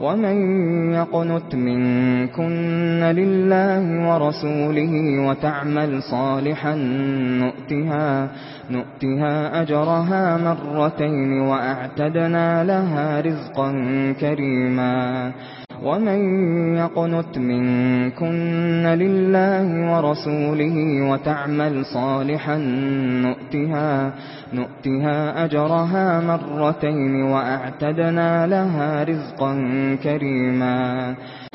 ومن يقنت منكن لله ورسوله وتعمل صالحا نؤتها نؤتها أجرها مرتين وأعتدنا لها رزقا كريما ومن يقنت منكن لله ورسوله وتعمل صالحا نؤتها نؤتها أجرها مرتين وأعتدنا لها رزقا كريما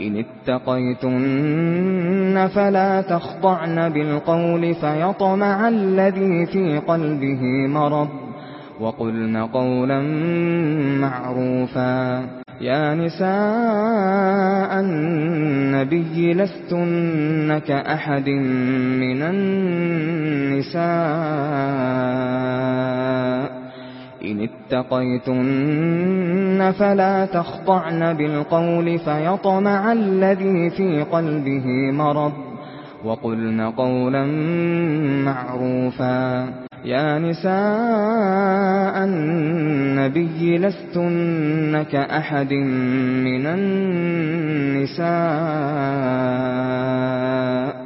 إن اتقيتن فلا تخضعن بالقول فيطمع الذي في قلبه مرض وقلن قولا معروفا يا نساء النبي لستن كأحد من النساء إن اتقيتن فلا تخضعن بالقول فيطمع الذي في قلبه مرض وقلن قولا معروفا يا نساء النبي لستن كأحد من النساء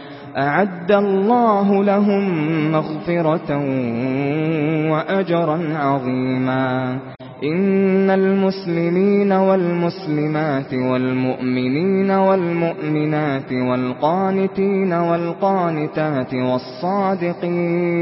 أعد الله لهم مغفرة وأجرا عظيما. إن المسلمين والمسلمات والمؤمنين والمؤمنات والقانتين والقانتات والصادقين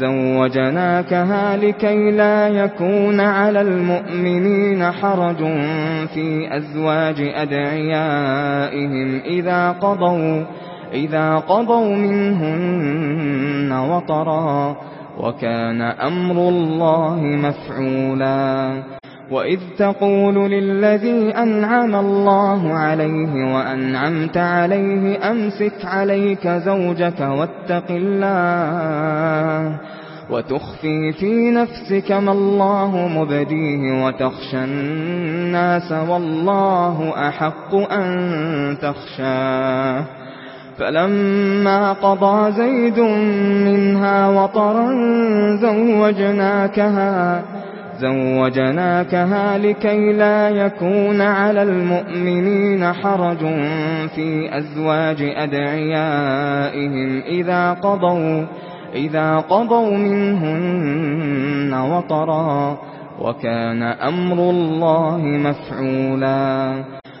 زوجناكها لكي لا يكون على المؤمنين حرج في أزواج أدعيائهم إذا قضوا إذا قضوا منهن وطرا وكان أمر الله مفعولا وَإِذْ تَقُولُ لِلَّذِي أَنْعَمَ اللَّهُ عَلَيْهِ وَأَنْعَمْتَ عَلَيْهِ أَمْسِكْ عَلَيْكَ زَوْجَكَ وَاتَّقِ اللَّهَ وَتُخْفِي فِي نَفْسِكَ مَا اللَّهُ مُبْدِيهِ وَتَخْشَى النَّاسَ وَاللَّهُ أَحَقُّ أَن تَخْشَاهُ فَلَمَّا قَضَى زَيْدٌ مِنْهَا وَطَرًا زَوَّجْنَاكَهَا زوجناكها لكي لا يكون على المؤمنين حرج في أزواج أدعيائهم إذا قضوا إذا قضوا منهن وطرا وكان أمر الله مفعولا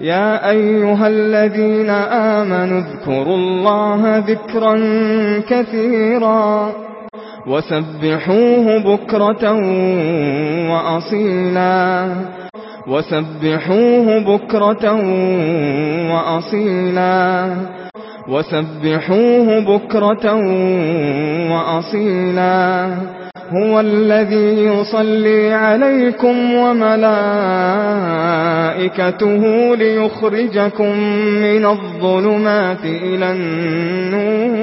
يا أيها الذين آمنوا اذكروا الله ذكرا كثيرا وسبحوه بكرة وأصيلا وسبحوه بكرة وأصيلا وسبحوه بكرة وأصيلا هو الذي يصلي عليكم وملائكته ليخرجكم من الظلمات إلى النور.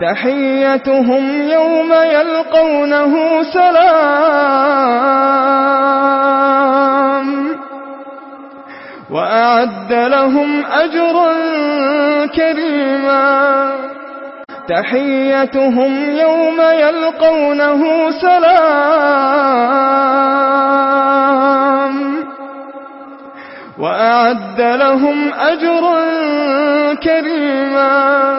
تحيتهم يوم يلقونه سلام. وأعد لهم أجرا كريما. تحيتهم يوم يلقونه سلام. وأعد لهم أجرا كريما.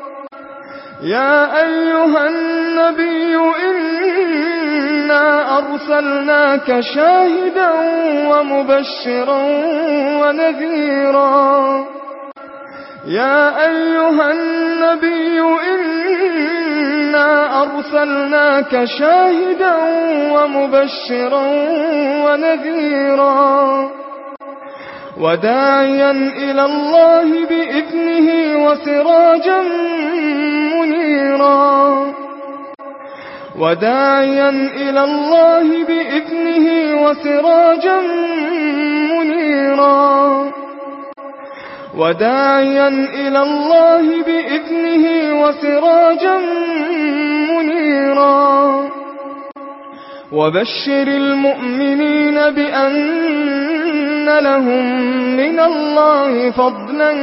يا أيها النبي إنا أرسلناك شاهدا ومبشرا ونذيرا. يا أيها النبي إنا أرسلناك شاهدا ومبشرا ونذيرا. وداعيا إلى الله بإذنه وسراجا منيرا. وداعيا إلى الله بإذنه وسراجا منيرا. وداعيا إلى الله بإذنه وسراجا منيرا. وبشر المؤمنين بأن لهم من الله فضلا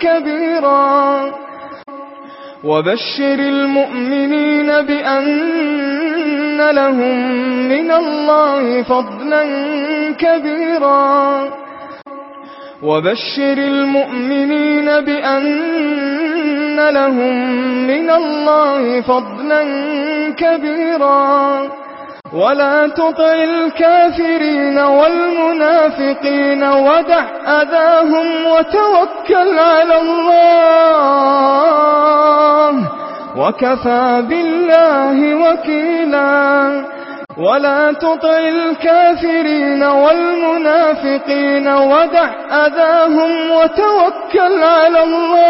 كبيرا. وبشر المؤمنين بأن لهم من الله فضلا كبيرا. وبشر المؤمنين بأن لهم من الله فضلا كبيرا. ولا تطع الكافرين والمنافقين ودع أذاهم وتوكل على الله وكفى بالله وكيلا. ولا تطع الكافرين والمنافقين ودع أذاهم وتوكل على الله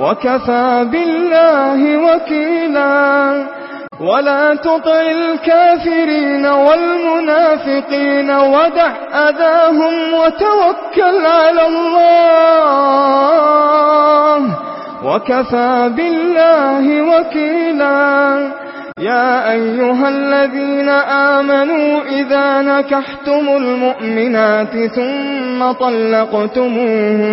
وكفى بالله وكيلا. ولا تطع الكافرين والمنافقين ودع أذاهم وتوكل على الله وكفى بالله وكيلا. يا أيها الذين آمنوا إذا نكحتم المؤمنات ثم طلقتموهن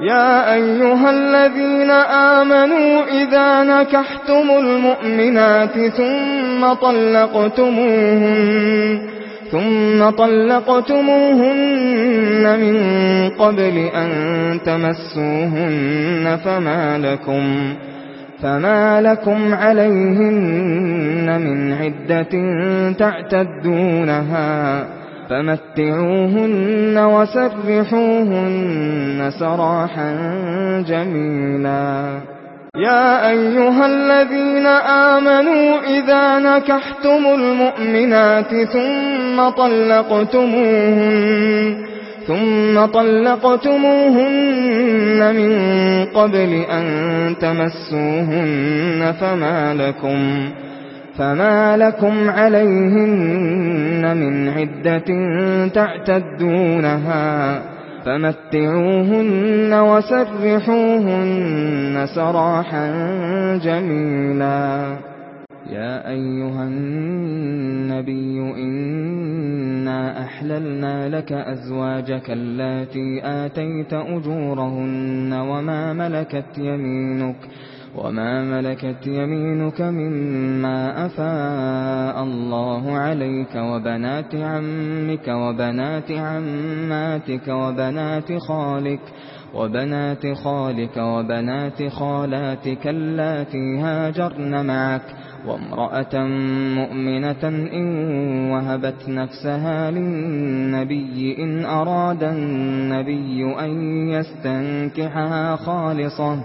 يا أيها الذين آمنوا إذا نكحتم المؤمنات ثم طلقتموهن ثم طلقتموهن من قبل أن تمسوهن فما لكم فما لكم عليهن من عدة تعتدونها. فمتعوهن وسرحوهن سراحا جميلا. يا أيها الذين آمنوا إذا نكحتم المؤمنات ثم طلقتموهن ثم طلقتموهن من قبل أن تمسوهن فما لكم فما لكم فما لكم عليهن من عدة تعتدونها فمتعوهن وسرحوهن سراحا جميلا يا أيها النبي إنا أحللنا لك أزواجك اللَّاتِي آتيت أجورهن وما ملكت يمينك وما ملكت يمينك مما أفاء الله عليك وبنات عمك وبنات عماتك وبنات خالك وبنات خالك وبنات خالاتك اللاتي هاجرن معك وامرأة مؤمنة إن وهبت نفسها للنبي إن أراد النبي أن يستنكحها خالصة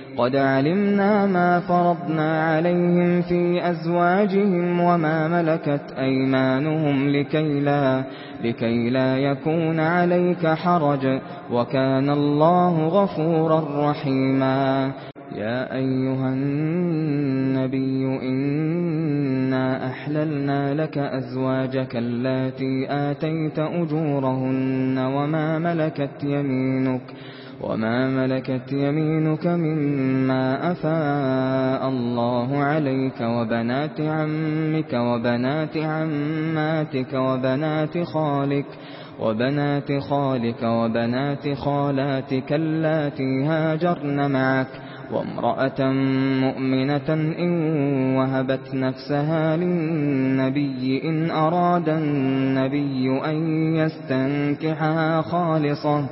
قد علمنا ما فرضنا عليهم في أزواجهم وما ملكت أيمانهم لكي لا, لكي لا يكون عليك حرج وكان الله غفورا رحيما. يا أيها النبي إنا أحللنا لك أزواجك التي آتيت أجورهن وما ملكت يمينك وما ملكت يمينك مما أفاء الله عليك وبنات عمك وبنات عماتك وبنات خالك وبنات خالك وبنات خالاتك اللاتي هاجرن معك وامرأة مؤمنة إن وهبت نفسها للنبي إن أراد النبي أن يستنكحها خالصة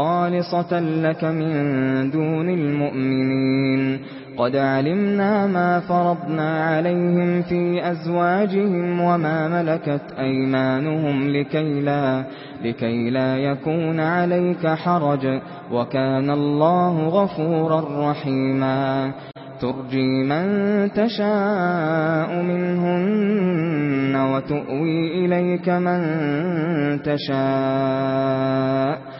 خالصة لك من دون المؤمنين. قد علمنا ما فرضنا عليهم في أزواجهم وما ملكت أيمانهم لكي لا, لكي لا يكون عليك حرج وكان الله غفورا رحيما. ترجي من تشاء منهن وتؤوي إليك من تشاء.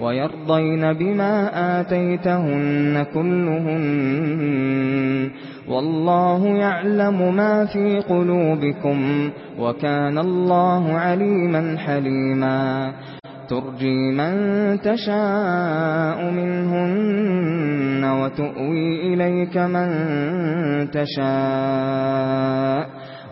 وَيَرْضَيْنَ بِمَا آتَيْتَهُنَّ كُلُّهُنَّ وَاللَّهُ يَعْلَمُ مَا فِي قُلُوبِكُمْ وَكَانَ اللَّهُ عَلِيمًا حَلِيمًا ترجي من تشاء منهن وتؤوي إليك من تشاء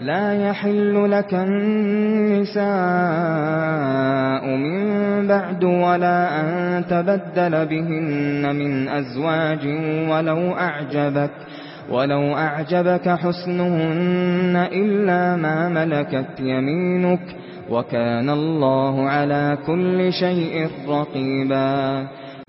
لا يحل لك النساء من بعد ولا أن تبدل بهن من أزواج ولو أعجبك ولو أعجبك حسنهن إلا ما ملكت يمينك وكان الله على كل شيء رقيبا.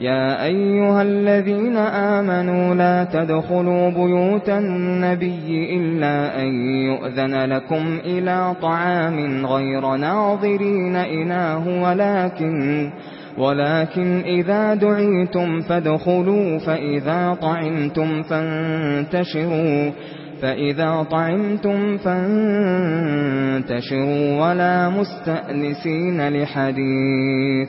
يا ايها الذين امنوا لا تدخلوا بيوت النبي الا ان يؤذن لكم إلى طعام غير ناظرين اناه ولكن ولكن اذا دعيتم فادخلوا فاذا طعمتم فانتشروا فإذا طعمتم فانتشروا ولا مستأنسين لحديث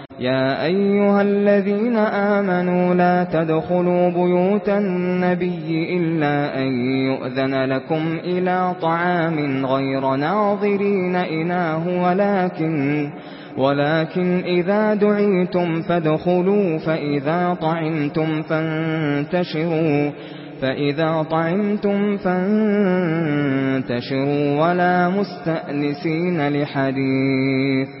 يا ايها الذين امنوا لا تدخلوا بيوت النبي الا ان يؤذن لكم إلى طعام غير ناظرين اناه ولكن ولكن اذا دعيتم فادخلوا فاذا طعمتم فانتشروا فإذا طعمتم فانتشروا ولا مستأنسين لحديث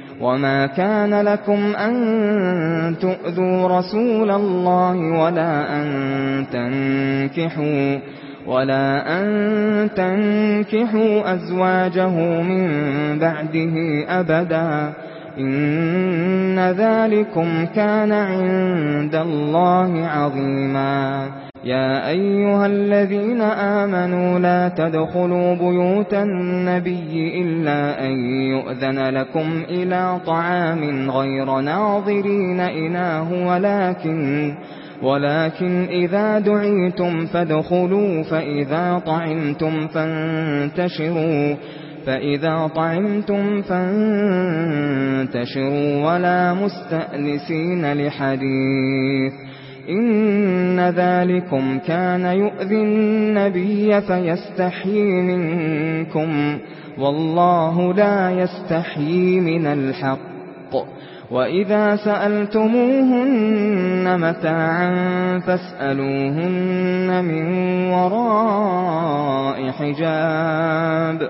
وما كان لكم أن تؤذوا رسول الله ولا أن تنكحوا ولا أن تنكحوا أزواجه من بعده أبداً إن ذلكم كان عند الله عظيما يا أيها الذين آمنوا لا تدخلوا بيوت النبي إلا أن يؤذن لكم إلى طعام غير ناظرين إناه ولكن ولكن إذا دعيتم فادخلوا فإذا طعمتم فانتشروا فَإِذَا طَعِمْتُمْ فَانْتَشِرُوا وَلَا مُسْتَأْنِسِينَ لِحَدِيثٍ إِنَّ ذَلِكُمْ كَانَ يُؤْذِي النَّبِيَّ فَيَسْتَحْيِي مِنكُمْ وَاللَّهُ لَا يَسْتَحْيِي مِنَ الْحَقِّ وَإِذَا سَأَلْتُمُوهُنَّ مَتَاعًا فَاسْأَلُوهُنَّ مِنْ وَرَاءِ حِجَابٍ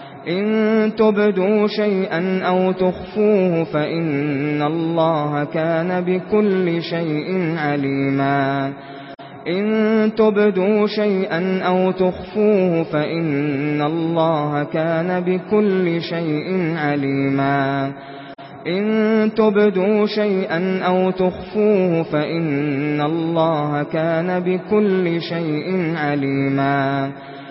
إن تبدوا شيئا أو تخفوه فإن الله كان بكل شيء عليما. إن تبدوا شيئا أو تخفوه فإن الله كان بكل شيء عليما. إن تبدوا شيئا أو تخفوه فإن الله كان بكل شيء عليما.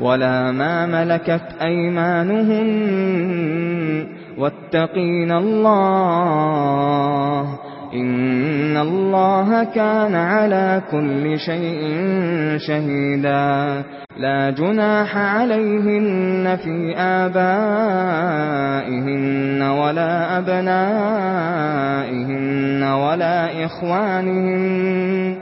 ولا ما ملكت أيمانهم واتقين الله إن الله كان على كل شيء شهيدا لا جناح عليهن في آبائهن ولا أبنائهن ولا إخوانهن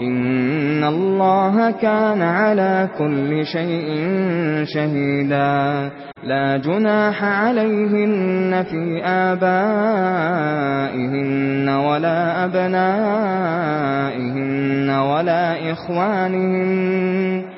إن الله كان على كل شيء شهيدا لا جناح عليهن في آبائهن ولا أبنائهن ولا إخوانهن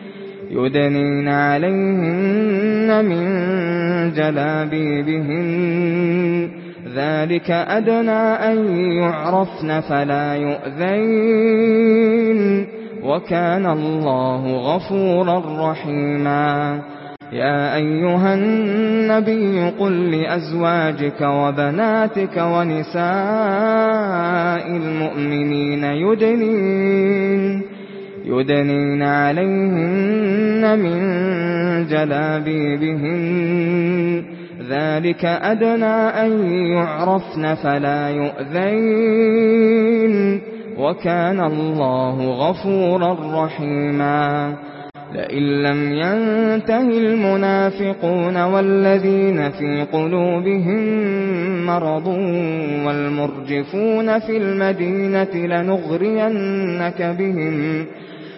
يدنين عليهن من جلابيبهن. ذلك أدنى أن يعرفن فلا يؤذين. وكان الله غفورا رحيما. يا أيها النبي قل لأزواجك وبناتك ونساء المؤمنين يدنين. يدنين عليهن من جلابيبهن ذلك أدنى أن يعرفن فلا يؤذين وكان الله غفورا رحيما لئن لم ينتهي المنافقون والذين في قلوبهم مرض والمرجفون في المدينة لنغرينك بهم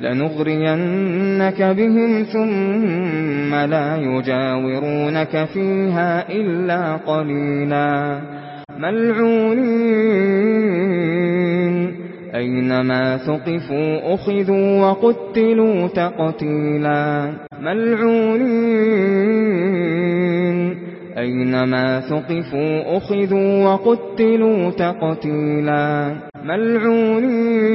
لنغرينك بهم ثم لا يجاورونك فيها إلا قليلا ملعونين. أينما ثقفوا أخذوا وقتلوا تقتيلا ملعونين. أينما ثقفوا أخذوا وقتلوا تقتيلا ملعونين.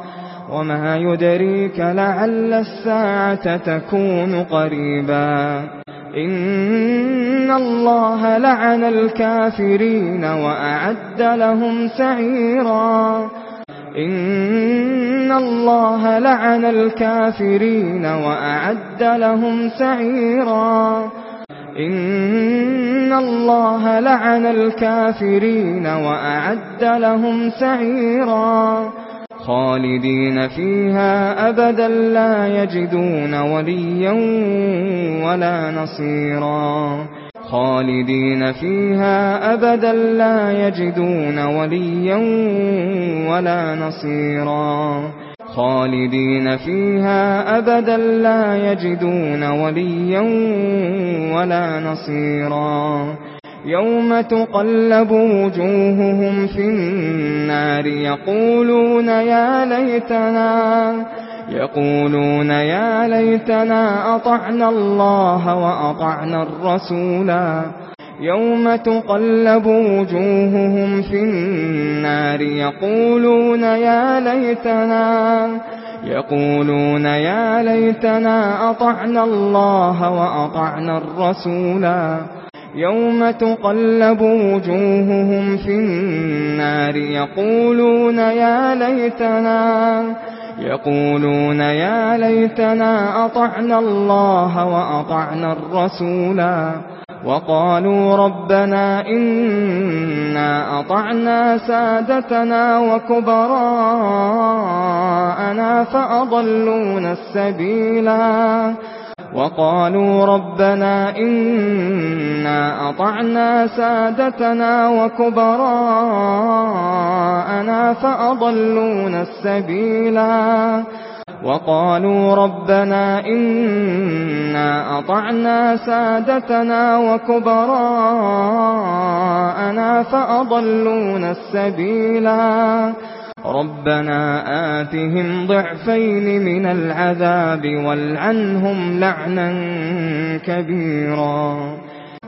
وما يدريك لعل الساعة تكون قريبا إن الله لعن الكافرين وأعد لهم سعيرا إن الله لعن الكافرين وأعد لهم سعيرا إن الله لعن الكافرين وأعد لهم سعيرا خالدين فيها أبدا لا يجدون وليا ولا نصيرا خالدين فيها أبدا لا يجدون وليا ولا نصيرا خالدين فيها أبدا لا يجدون وليا ولا نصيرا يَوْمَ تُقَلَّبُ وُجُوهُهُمْ فِي النَّارِ يَقُولُونَ يَا لَيْتَنَا يَقُولُونَ يَا لَيْتَنَا أَطَعْنَا اللَّهَ وَأَطَعْنَا الرَّسُولَا يَوْمَ تُقَلَّبُ وُجُوهُهُمْ فِي النَّارِ يَقُولُونَ يَا لَيْتَنَا يَقُولُونَ يَا لَيْتَنَا أَطَعْنَا اللَّهَ وَأَطَعْنَا الرَّسُولَا يوم تقلب وجوههم في النار يقولون يا ليتنا يقولون يا ليتنا أطعنا الله وأطعنا الرسولا وقالوا ربنا إنا أطعنا سادتنا وكبراءنا فَأَضَلُّونَا السبيلا. وقالوا ربنا إنا أطعنا سادتنا وكبراءنا فأضلون السبيلا. وقالوا ربنا إنا أطعنا سادتنا وكبراءنا فأضلون السبيلا. رَبَّنَا آتِهِمْ ضِعْفَيْنِ مِنَ الْعَذَابِ وَالْعَنْهُمْ لَعْنًا كَبِيرًا.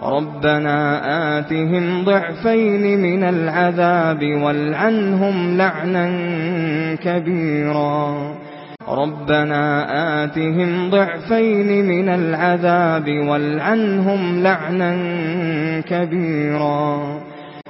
رَبَّنَا آتِهِمْ ضِعْفَيْنِ مِنَ الْعَذَابِ وَالْعَنْهُمْ لَعْنًا كَبِيرًا. رَبَّنَا آتِهِمْ ضِعْفَيْنِ مِنَ الْعَذَابِ وَالْعَنْهُمْ لَعْنًا كَبِيرًا.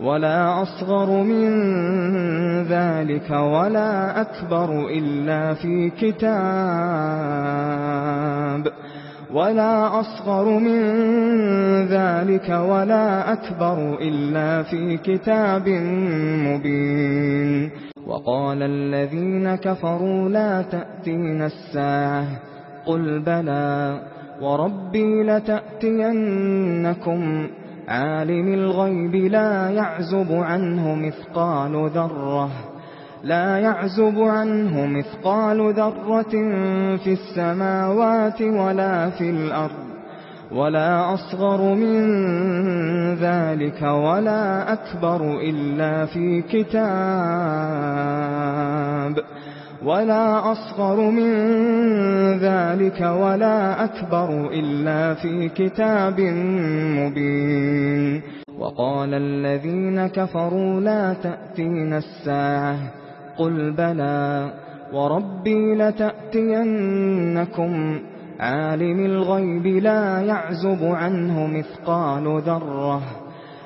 ولا أصغر من ذلك ولا أكبر إلا في كتاب ولا أصغر من ذلك ولا أكبر إلا في كتاب مبين وقال الذين كفروا لا تأتين الساعة قل بلى وربي لتأتينكم عالم الغيب لا يعزب عنه مثقال ذرة. لا يعزب عنه مثقال ذرة في السماوات ولا في الأرض. ولا أصغر من ذلك ولا أكبر إلا في كتاب. ولا أصغر من ذلك ولا أكبر إلا في كتاب مبين. وقال الذين كفروا لا تأتين الساعة. قل بلى. وربي لتأتينكم. عالم الغيب لا يعزب عنه مثقال ذرة.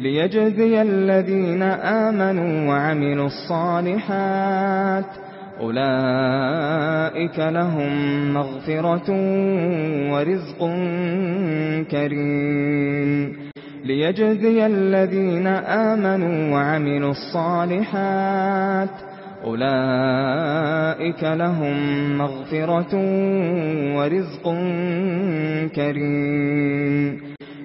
ليجزي الذين آمنوا وعملوا الصالحات أولئك لهم مغفرة ورزق كريم ليجزي الذين آمنوا وعملوا الصالحات أولئك لهم مغفرة ورزق كريم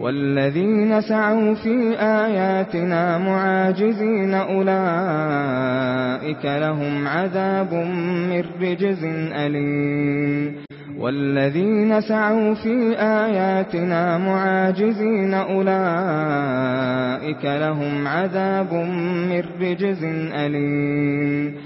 والذين سعوا في آياتنا معاجزين أولئك لهم عذاب من رجز أليم والذين سعوا في آياتنا معاجزين أولئك لهم عذاب من رجز أليم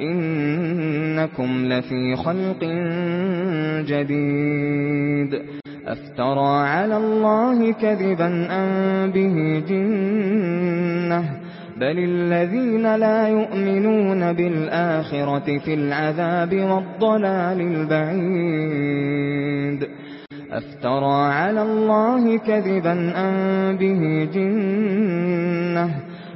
إنكم لفي خلق جديد. أفترى على الله كذبا أم به جنة؟ بل الذين لا يؤمنون بالآخرة في العذاب والضلال البعيد. أفترى على الله كذبا أم به جنة؟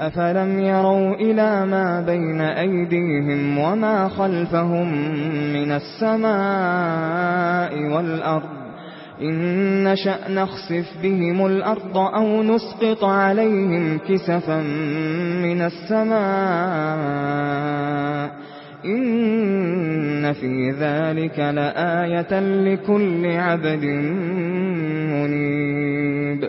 أفلم يروا إلى ما بين أيديهم وما خلفهم من السماء والأرض إن شأ نخسف بهم الأرض أو نسقط عليهم كسفا من السماء إن في ذلك لآية لكل عبد منيب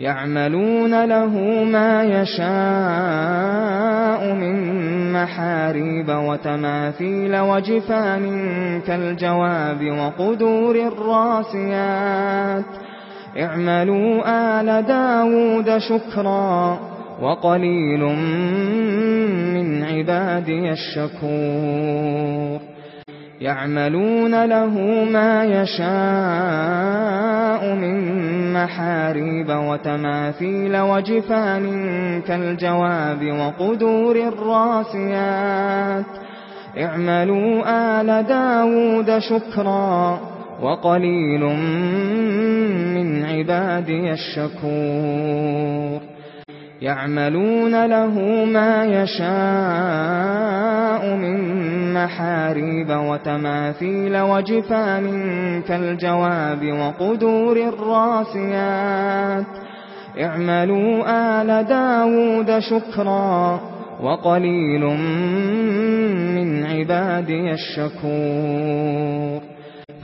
يعملون له ما يشاء من محاريب وتماثيل وجفان كالجواب وقدور الراسيات. اعملوا آل دَاوُودَ شكرا وقليل من عبادي الشكور. يعملون له ما يشاء من محاريب وتماثيل وجفان كالجواب وقدور الراسيات. اعملوا آل دَاوُودَ شكرا وقليل من عبادي الشكور. يعملون له ما يشاء من محاريب وتماثيل وجفان كالجواب وقدور الراسيات. اعملوا آل دَاوُودَ شكرا وقليل من عبادي الشكور.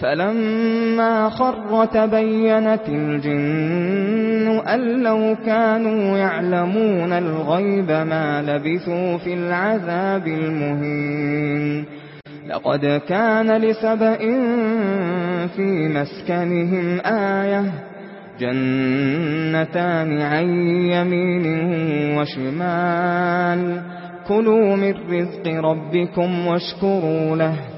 فَلَمَّا خَرَّ تَبَيَّنَتِ الْجِنُّ أَن لَّوْ كَانُوا يَعْلَمُونَ الْغَيْبَ مَا لَبِثُوا فِي الْعَذَابِ الْمُهِينِ. لَقَدْ كَانَ لِسَبَإٍ فِي مَسْكَنِهِمْ آيَةٌ جَنَّتَانِ عَن يَمِينٍ وَشِمَالٍ. كُلُوا مِن رِّزْقِ رَبِّكُمْ وَاشْكُرُوا لَهُ.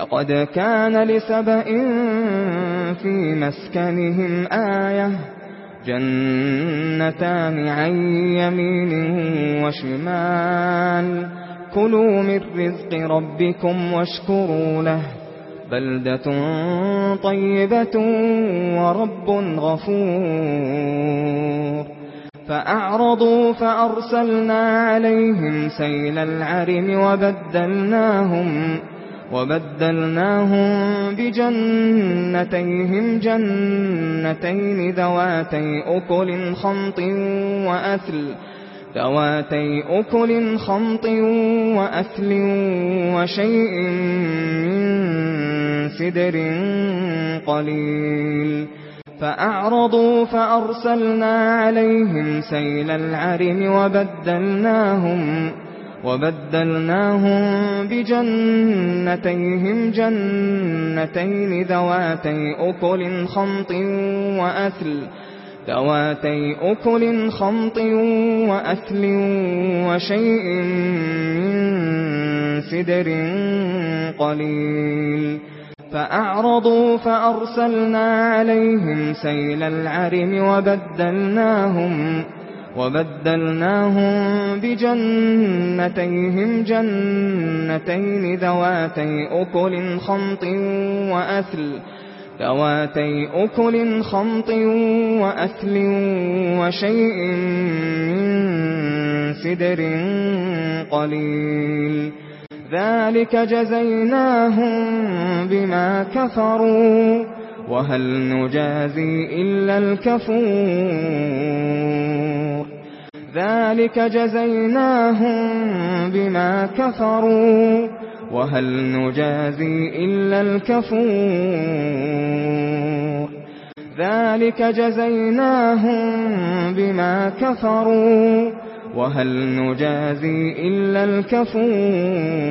لقد كان لسبأ في مسكنهم آية جنتان عن يمين وشمال. كلوا من رزق ربكم واشكروا له. بلدة طيبة ورب غفور. فأعرضوا فأرسلنا عليهم سيل العرم وبدلناهم وَبَدَّلْنَاهُمْ بِجَنَّتَيْهِمْ جَنَّتَيْنِ ذَوَاتَيْ أُكُلٍ خَمْطٍ وَأَثْلٍ ذَوَاتَيْ أُكُلٍ خَمْطٍ وَأَثْلٍ وَشَيْءٍ مِّن سِدْرٍ قَلِيلٍ. فَأَعْرَضُوا فَأَرْسَلْنَا عَلَيْهِمْ سَيْلَ الْعَرِمِ وَبَدَّلْنَاهُمْ وَبَدَّلْنَاهُمْ بِجَنَّتَيْهِمْ جَنَّتَيْنِ ذَوَاتَيْ أُكُلٍ خَمْطٍ وَأَثْلٍ ذَوَاتَيْ أُكُلٍ خَمْطٍ وَأَثْلٍ وَشَيْءٍ مِّن سِدْرٍ قَلِيلٍ. فَأَعْرَضُوا فَأَرْسَلْنَا عَلَيْهِمْ سَيْلَ الْعَرِمِ وَبَدَّلْنَاهُمْ وَبَدَّلْنَاهُمْ بِجَنَّتَيْهِمْ جَنَّتَيْنِ ذَوَاتَيْ أُكُلٍ خَمْطٍ وَأَثْلٍ ذَوَاتَيْ أُكُلٍ خَمْطٍ وَأَثْلٍ وَشَيْءٍ مِّن سِدْرٍ قَلِيلٍ. ذَلِكَ جَزَيْنَاهُمْ بِمَا كَفَرُوا. وَهَلْ نُجَازِي إِلَّا الْكَفُورَ ذَلِكَ جَزَيْنَاهُمْ بِمَا كَفَرُوا وَهَلْ نُجَازِي إِلَّا الْكَفُورَ ذَلِكَ جَزَيْنَاهُمْ بِمَا كَفَرُوا وَهَلْ نُجَازِي إِلَّا الْكَفُورَ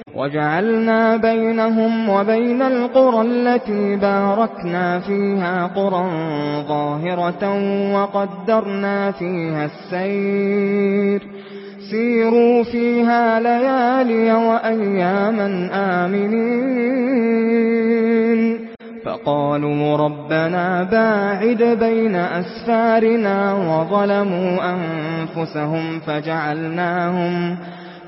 وَجَعَلْنَا بَيْنَهُمْ وَبَيْنَ الْقُرَى الَّتِي بَارَكْنَا فِيهَا قُرًى ظَاهِرَةً وَقَدَّرْنَا فِيهَا السَّيْرَ. سِيرُوا فِيهَا لَيَالِيَ وَأَيَّامًا آمِنِينَ. فَقَالُوا رَبَّنَا بَاعِدْ بَيْنَ أَسْفَارِنَا وَظَلَمُوا أَنفُسَهُمْ فَجَعَلْنَاهُمْ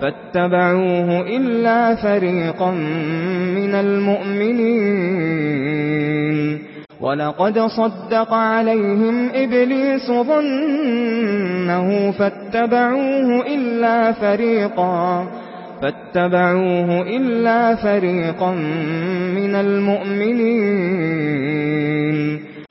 فاتبعوه إلا فريقا من المؤمنين. ولقد صدق عليهم إبليس ظنه فاتبعوه إلا فريقا فاتبعوه إلا فريقا من المؤمنين.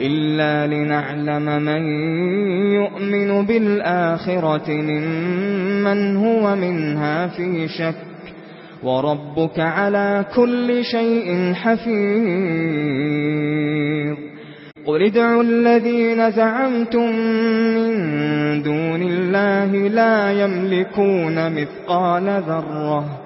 إلا لنعلم من يؤمن بالآخرة ممن هو منها في شك وربك على كل شيء حفيظ قل ادعوا الذين زعمتم من دون الله لا يملكون مثقال ذرة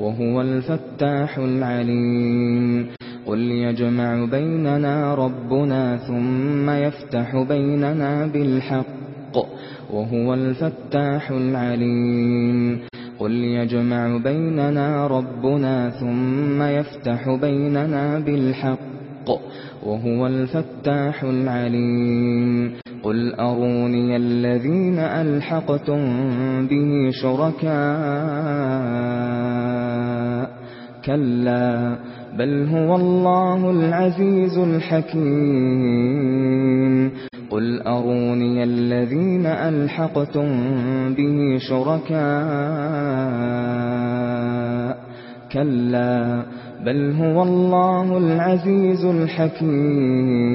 وهو الفتاح العليم. قل يجمع بيننا ربنا ثم يفتح بيننا بالحق وهو الفتاح العليم. قل يجمع بيننا ربنا ثم يفتح بيننا بالحق وهو الفتاح العليم. قل أروني الذين ألحقتم به شركاء كلا بل هو الله العزيز الحكيم قل أروني الذين ألحقتم به شركاء كلا بل هو الله العزيز الحكيم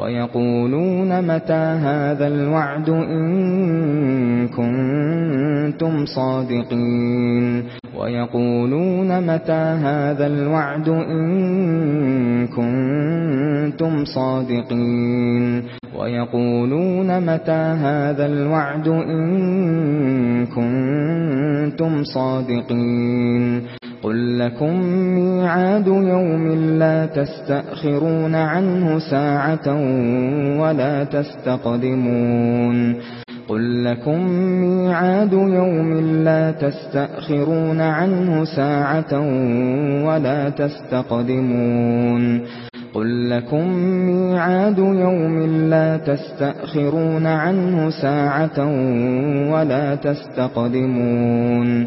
وَيَقُولُونَ مَتَى هَذَا الْوَعْدُ إِن كُنتُمْ صَادِقِينَ وَيَقُولُونَ مَتَى هَذَا الْوَعْدُ إِن كُنتُمْ صَادِقِينَ وَيَقُولُونَ مَتَى هَذَا الْوَعْدُ إِن كُنتُمْ صَادِقِينَ قل لكم ميعاد يوم لا تستأخرون عنه ساعة ولا تستقدمون قل لكم ميعاد يوم لا تستأخرون عنه ساعة ولا تستقدمون قل لكم ميعاد يوم لا تستأخرون عنه ساعة ولا تستقدمون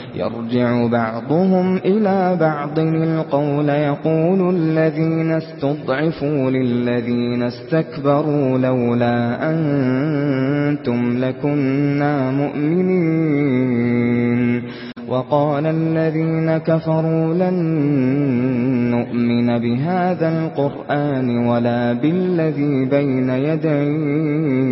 يرجع بعضهم إلى بعض القول يقول الذين استضعفوا للذين استكبروا لولا أنتم لكنا مؤمنين وقال الذين كفروا لن نؤمن بهذا القرآن ولا بالذي بين يديه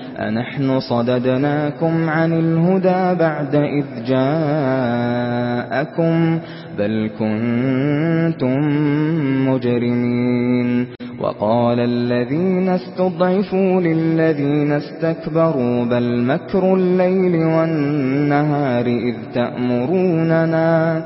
أنحن صددناكم عن الهدى بعد إذ جاءكم بل كنتم مجرمين وقال الذين استضعفوا للذين استكبروا بل مكر الليل والنهار إذ تأمروننا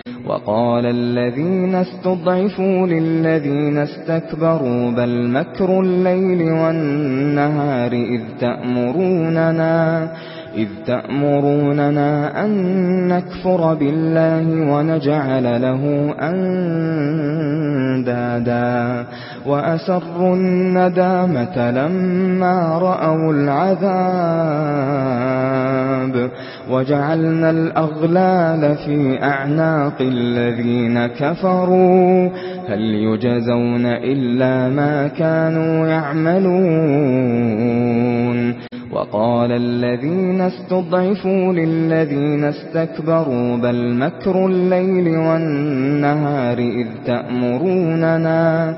وقال الذين استضعفوا للذين استكبروا بل مكر الليل والنهار إذ تأمروننا إذ تأمروننا أن نكفر بالله ونجعل له أندادا. وأسروا الندامة لما رأوا العذاب. وجعلنا الأغلال في أعناق الذين كفروا. هل يجزون إلا ما كانوا يعملون. وقال الذين استضعفوا للذين استكبروا بل مكر الليل والنهار إذ تأمروننا.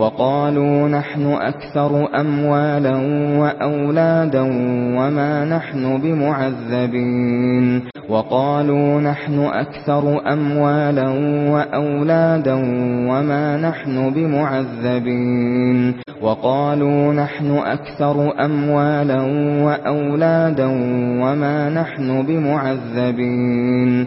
وقالوا نحن أكثر أموالا وأولادا وما نحن بمعذبين. وقالوا نحن أكثر أموالا وأولادا وما نحن بمعذبين. وقالوا نحن أكثر أموالا وأولادا وما نحن بمعذبين.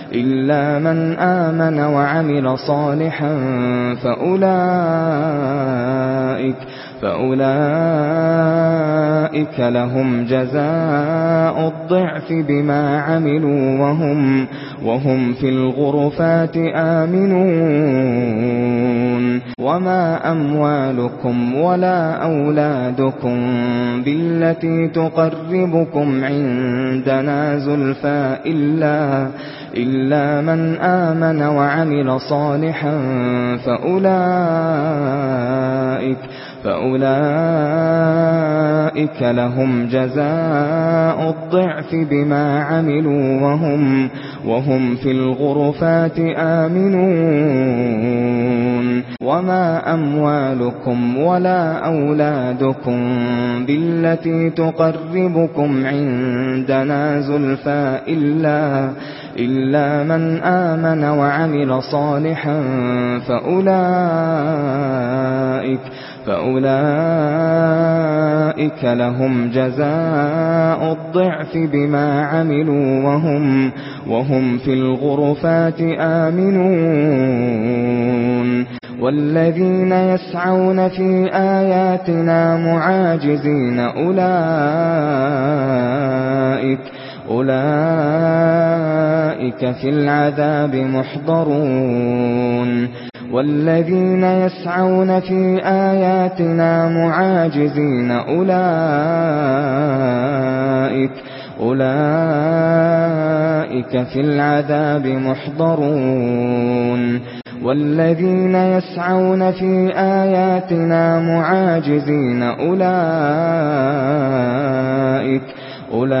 إلا من آمن وعمل صالحا فأولئك فأولئك لهم جزاء الضعف بما عملوا وهم وهم في الغرفات آمنون وما أموالكم ولا أولادكم بالتي تقربكم عندنا زلفى إلا إلا من آمن وعمل صالحا فأولئك فأولئك لهم جزاء الضعف بما عملوا وهم وهم في الغرفات آمنون. وما أموالكم ولا أولادكم بالتي تقربكم عندنا زلفا إلا إلا من آمن وعمل صالحا فأولئك فأولئك لهم جزاء الضعف بما عملوا وهم وهم في الغرفات آمنون. والذين يسعون في آياتنا معاجزين أولئك أولئك في العذاب محضرون والذين يسعون في آياتنا معاجزين أولئك أولئك في العذاب محضرون والذين يسعون في آياتنا معاجزين أولئك أولئك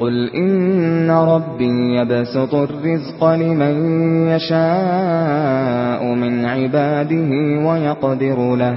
قل إن ربي يبسط الرزق لمن يشاء من عباده ويقدر له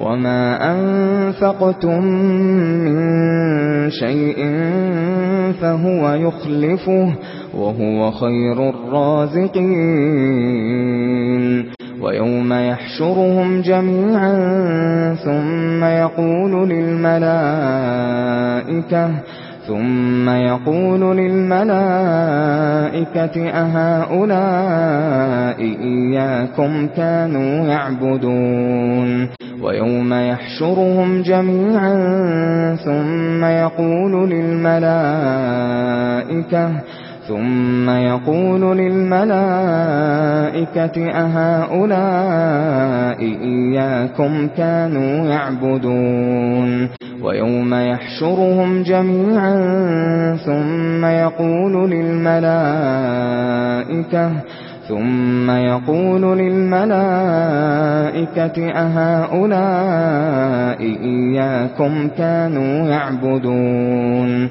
وما أنفقتم من شيء فهو يخلفه وهو خير الرازقين ويوم يحشرهم جميعا ثم يقول للملائكة ثم يقول للملائكة أهؤلاء إياكم كانوا يعبدون ويوم يحشرهم جميعا ثم يقول للملائكة ثم يقول للملائكة أهؤلاء إياكم كانوا يعبدون ويوم يحشرهم جميعا ثم يقول للملائكة ثم يقول للملائكة أهؤلاء إياكم كانوا يعبدون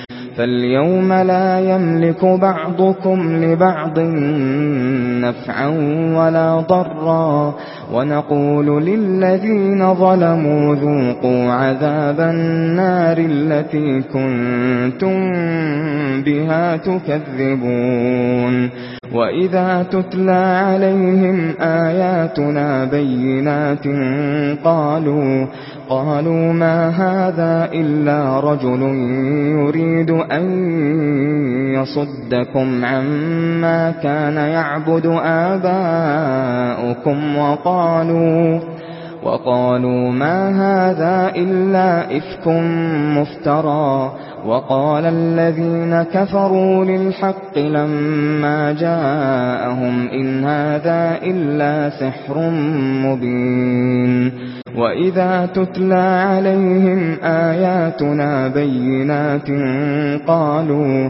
فاليوم لا يملك بعضكم لبعض نفعا ولا ضرا ونقول للذين ظلموا ذوقوا عذاب النار التي كنتم بها تكذبون وَإِذَا تُتْلَى عَلَيْهِمْ آيَاتُنَا بَيِّنَاتٍ قَالُوا قالوا ما هذا إلا رجل يريد أن يصدكم عما كان يعبد آباؤكم وقالوا وقالوا ما هذا إلا إفك مفترى وقال الذين كفروا للحق لما جاءهم إن هذا إلا سحر مبين وإذا تتلى عليهم آياتنا بينات قالوا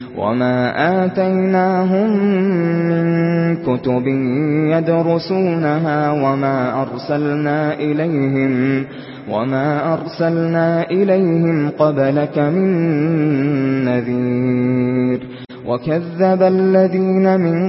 وما آتيناهم من كتب يدرسونها وما أرسلنا إليهم وما أرسلنا إليهم قبلك من نذير وكذب الذين من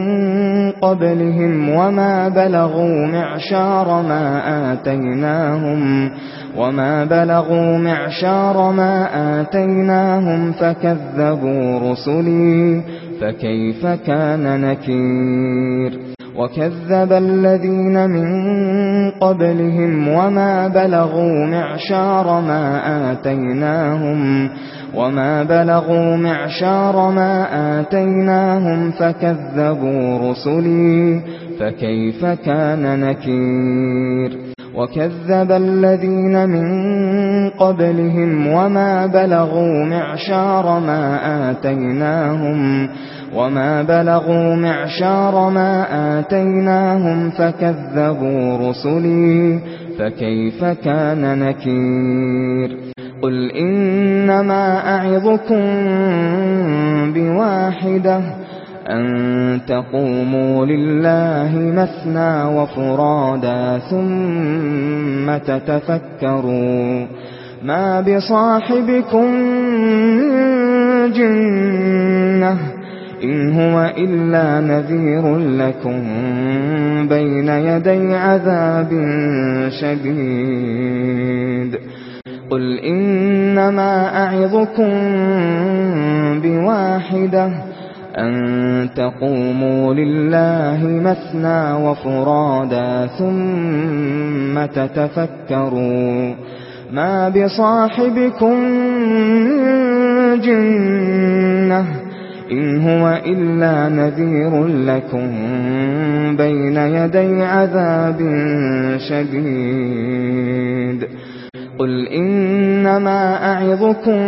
قبلهم وما بلغوا معشار ما آتيناهم وما بلغوا معشار ما آتيناهم فكذبوا رسلي فكيف كان نكير وكذب الذين من قبلهم وما بلغوا معشار ما آتيناهم وما بلغوا معشار ما آتيناهم فكذبوا رسلي فكيف كان نكير وَكَذَّبَ الَّذِينَ مِن قَبْلِهِمْ وَمَا بَلَغُوا مِعْشَارَ مَا آتَيْنَاهُمْ وَمَا بَلَغُوا مِعْشَارَ مَا آتَيْنَاهُمْ فَكَذَّبُوا رُسُلِي فَكَيْفَ كَانَ نَكِيرِ قُلْ إِنَّمَا أَعِظُكُم بِوَاحِدَةٍ أن تقوموا لله مثنا وفرادا ثم تتفكروا ما بصاحبكم من جنة إن هو إلا نذير لكم بين يدي عذاب شديد قل إنما أعظكم بواحدة أن تقوموا لله مثنا وفرادا ثم تتفكروا ما بصاحبكم من جنة إن هو إلا نذير لكم بين يدي عذاب شديد. قل إنما أعظكم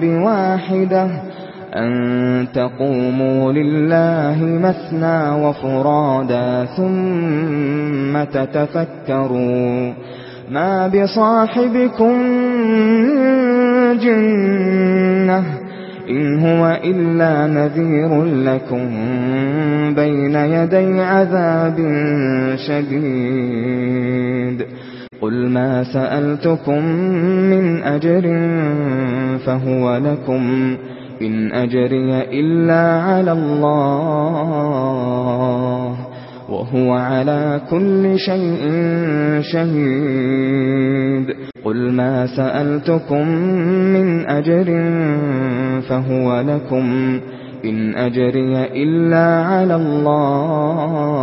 بواحدة أن تقوموا لله مثنى وفرادا ثم تتفكروا ما بصاحبكم جنة إن هو إلا نذير لكم بين يدي عذاب شديد قل ما سألتكم من أجر فهو لكم إن أجري إلا على الله وهو على كل شيء شهيد قل ما سألتكم من أجر فهو لكم إن أجري إلا على الله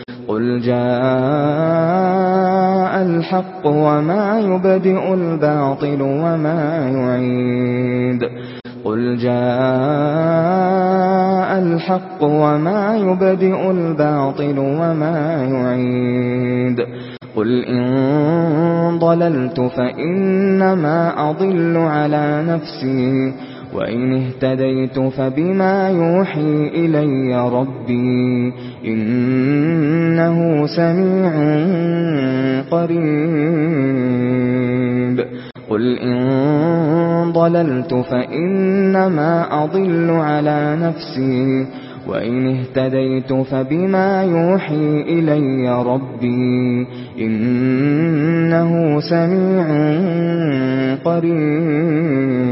قل جاء الحق وما يبدئ الباطل وما يعيد قل جاء الحق وما يبدئ الباطل وما يعيد قل إن ضللت فإنما أضل على نفسي وَإِنِ اهْتَدَيْتُ فَبِمَا يُوحِي إِلَيَّ رَبِّي إِنَّهُ سَمِيعٌ قَرِيبٌ قُلْ إِن ضَلَلْتُ فَإِنَّمَا أَضِلُّ عَلَى نَفْسِي وَإِنِ اهْتَدَيْتُ فَبِمَا يُوحِي إِلَيَّ رَبِّي إِنَّهُ سَمِيعٌ قَرِيبٌ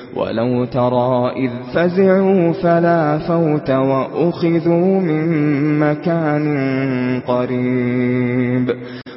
ولو ترى إذ فزعوا فلا فوت وأخذوا من مكان قريب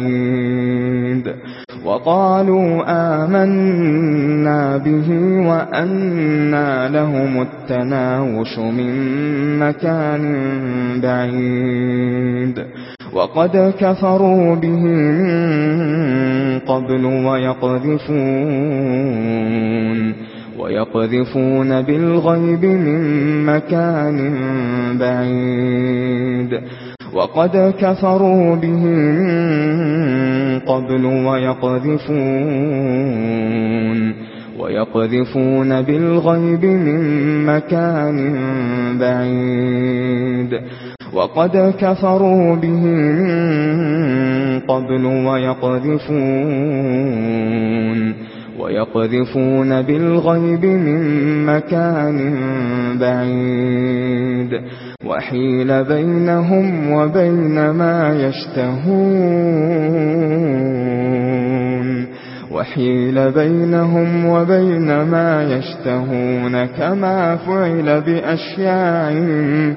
حميد وقالوا آمنا به وأنا لهم التناوش من مكان بعيد وقد كفروا به من قبل ويقذفون ويقذفون بالغيب من مكان بعيد وَقَدْ كَفَرُوا بِهِ قَبْلُ وَيَقْذِفُونَ وَيَقْذِفُونَ بِالْغَيْبِ مِنْ مَكَانٍ بَعِيدٍ. وَقَدْ كَفَرُوا بِهِ قَبْلُ وَيَقْذِفُونَ ويقذفون بالغيب من مكان بعيد. وحيل بينهم وبين ما يشتهون. وحيل بينهم وبين ما يشتهون كما فعل بأشياعهم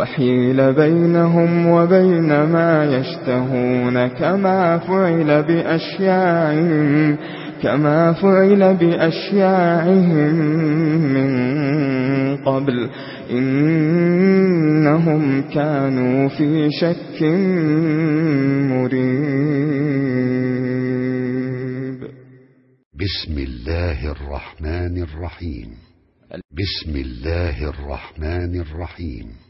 وحيل بينهم وبين ما يشتهون كما فعل بأشياعهم كما فعل بأشياعهم من قبل. إنهم كانوا في شك مريب. بسم الله الرحمن الرحيم. بسم الله الرحمن الرحيم.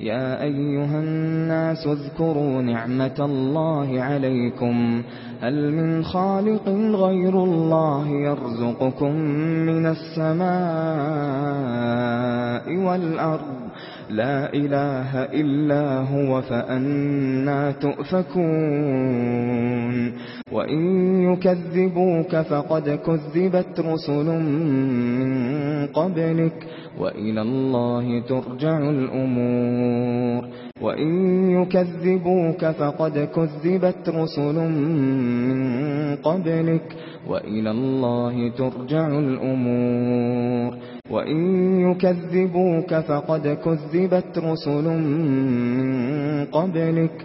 يا أيها الناس اذكروا نعمة الله عليكم. هل من خالق غير الله يرزقكم من السماء والأرض؟ لا إله إلا هو فأنا تؤفكون. وإن يكذبوك فقد كذبت رسل من قبلك. وإلى الله ترجع الأمور وإن يكذبوك فقد كذبت رسل من قبلك وإلى الله ترجع الأمور وإن يكذبوك فقد كذبت رسل من قبلك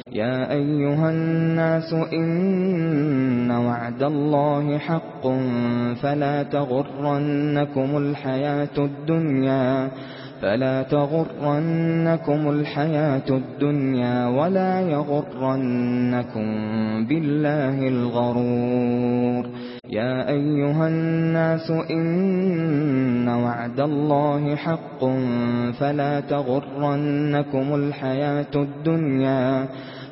يا أيها الناس إن وعد الله حق فلا تغرنكم الحياة الدنيا فلا تغرنكم الحياة الدنيا ولا يغرنكم بالله الغرور يا أيها الناس إن وعد الله حق فلا تغرنكم الحياة الدنيا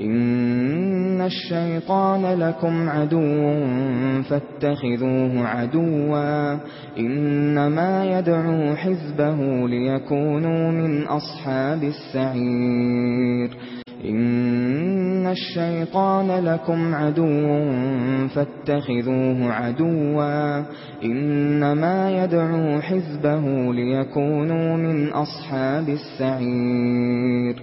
إن الشيطان لكم عدو فاتخذوه عدوا إنما يدعو حزبه ليكونوا من أصحاب السعير إن الشيطان لكم عدو فاتخذوه عدوا إنما يدعو حزبه ليكونوا من أصحاب السعير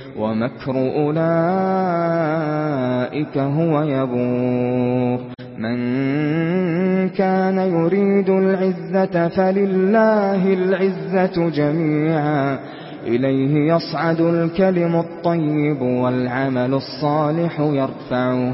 ومكر أولئك هو يبور من كان يريد العزة فلله العزة جميعا إليه يصعد الكلم الطيب والعمل الصالح يرفعه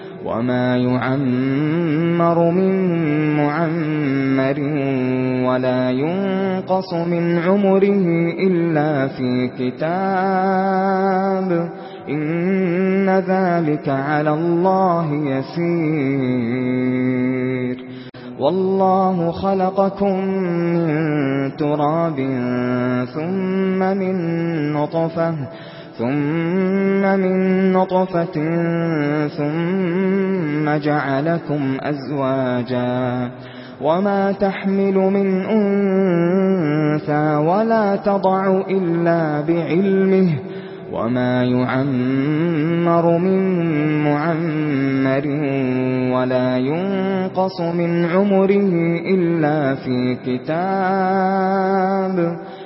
وما يعمر من معمر ولا ينقص من عمره إلا في كتاب إن ذلك على الله يسير والله خلقكم من تراب ثم من نطفة ثُمَّ مِن نُّطْفَةٍ ثُمَّ جَعَلَكُمْ أَزْوَاجًا وَمَا تَحْمِلُ مِنْ أُنثَى وَلَا تَضَعُ إِلَّا بِعِلْمِهِ وَمَا يُعَمَّرُ مِن مُّعَمَّرٍ وَلَا يُنقَصُ مِنْ عُمُرِهِ إِلَّا فِي كِتَابٍ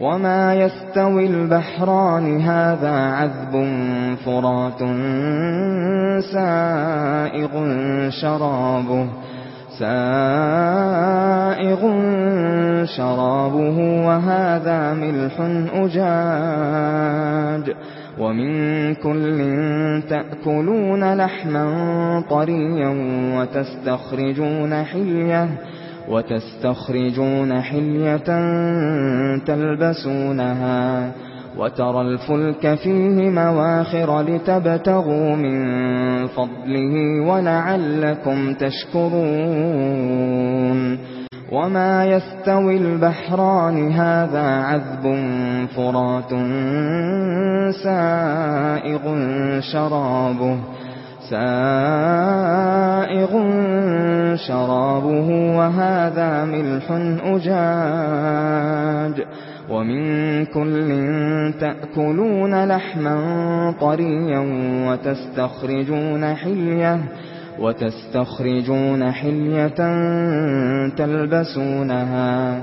وما يستوي البحران هذا عذب فرات سائغ شرابه سائغ شرابه وهذا ملح أجاج ومن كل تأكلون لحما طريا وتستخرجون حليه وتستخرجون حلية تلبسونها وترى الفلك فيه مواخر لتبتغوا من فضله ولعلكم تشكرون وما يستوي البحران هذا عذب فرات سائغ شرابه سائغ شرابه وهذا ملح أجاج ومن كل تأكلون لحما طريا وتستخرجون حلية وتستخرجون حلية تلبسونها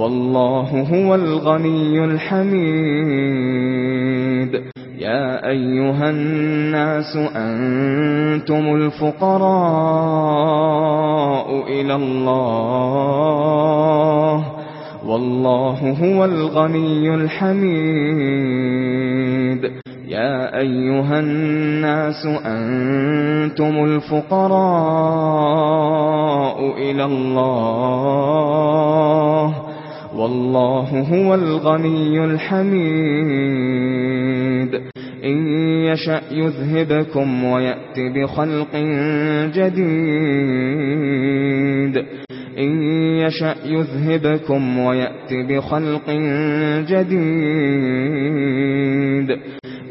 والله هو الغني الحميد. يا أيها الناس أنتم الفقراء إلى الله. والله هو الغني الحميد. يا أيها الناس أنتم الفقراء إلى الله. والله هو الغني الحميد. إن يشأ يذهبكم ويأتي بخلق جديد. إن يشأ يذهبكم ويأتي بخلق جديد.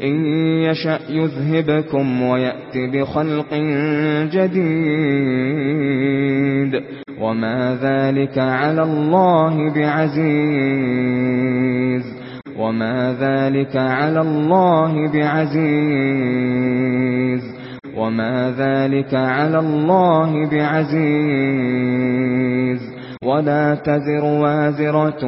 إن يشأ يذهبكم ويأتي بخلق جديد. وما ذلك على الله بعزيز. وما ذلك على الله بعزيز. وما ذلك على الله بعزيز. ولا تذر وازرة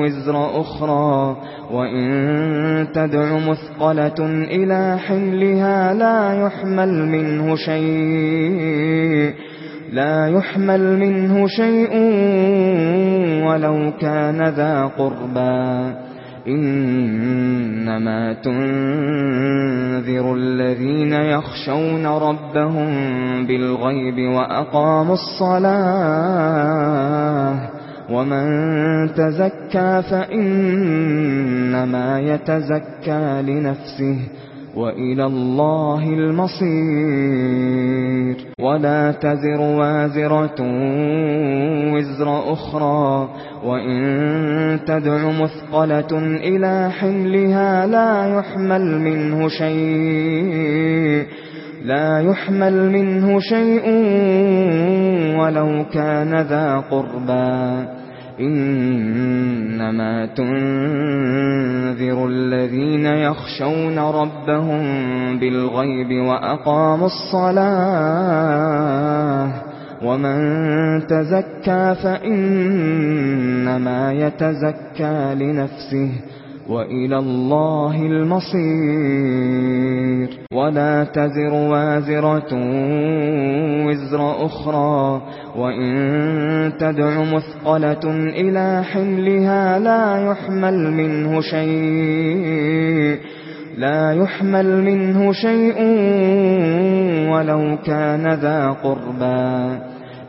وزر أخرى. وإن تدع مثقلة إلى حملها لا يحمل منه شيء. لا يحمل منه شيء ولو كان ذا قربا إنما تنذر الذين يخشون ربهم بالغيب وأقاموا الصلاة. ومن تزكى فإنما يتزكى لنفسه. وإلى الله المصير. ولا تزر وازرة وزر أخرى. وإن تدع مثقلة إلى حملها لا يحمل منه شيء. لا يحمل منه شيء ولو كان ذا قربا إنما تنذر الذين يخشون ربهم بالغيب وأقاموا الصلاة ومن تزكى فإنما يتزكى لنفسه وإلى الله المصير. ولا تزر وازرة وزر أخرى. وإن تدع مثقلة إلى حملها لا يحمل منه شيء. لا يحمل منه شيء ولو كان ذا قربا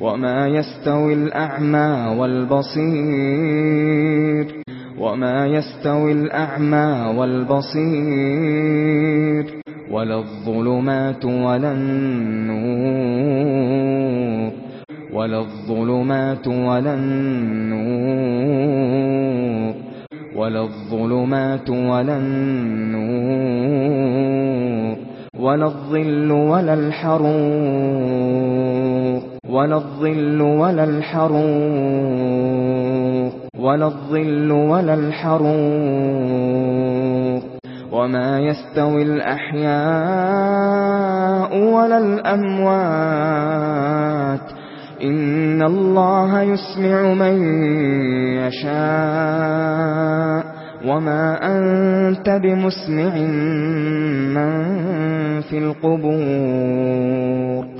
وما يستوي الأعمى والبصير وما يستوي الأعمى والبصير ولا الظلمات ولا النور ولا الظلمات ولا النور ولا الظلمات ولا النور ولا الظل ولا الحرور ولا الظل ولا الحروق ولا الظل ولا الحروق. وما يستوي الأحياء ولا الأموات. إن الله يسمع من يشاء. وما أنت بمسمع من في القبور.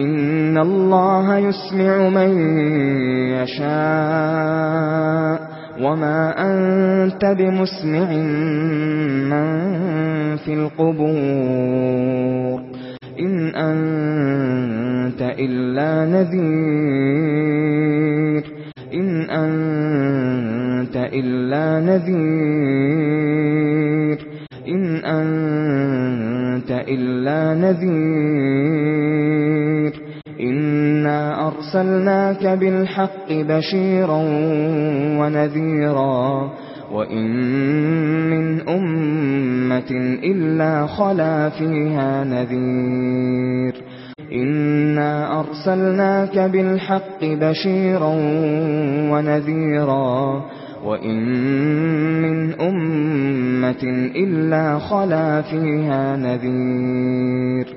إن الله يسمع من يشاء وما أنت بمسمع من في القبور إن أنت إلا نذير إن أنت إلا نذير إن أنت إلا نذير إنا أرسلناك بالحق بشيرا ونذيرا وإن من أمة إلا خلا فيها نذير إنا أرسلناك بالحق بشيرا ونذيرا وَإِن مِّنْ أُمَّةٍ إِلَّا خَلَا فِيهَا نَذِيرٌ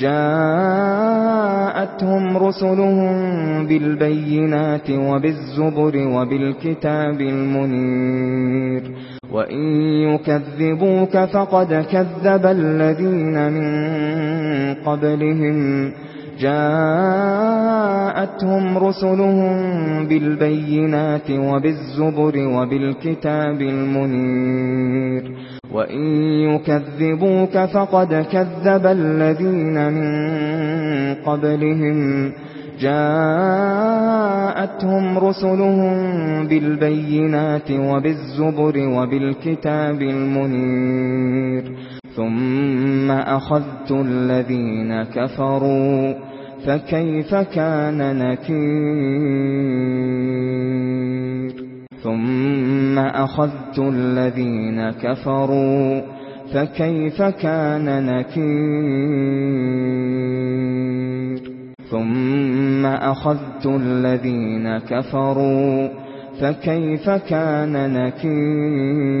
جاءتهم رسلهم بالبينات وبالزبر وبالكتاب المنير. وإن يكذبوك فقد كذب الذين من قبلهم. جاءتهم رسلهم بالبينات وبالزبر وبالكتاب المنير. وإن يكذبوك فقد كذب الذين من قبلهم. جاءتهم رسلهم بالبينات وبالزبر وبالكتاب المنير. ثم أخذت الذين كفروا. فكيف كان نكير؟ ثم أخذت الذين كفروا فكيف كان نكير؟ ثم أخذت الذين كفروا فكيف كان نكير؟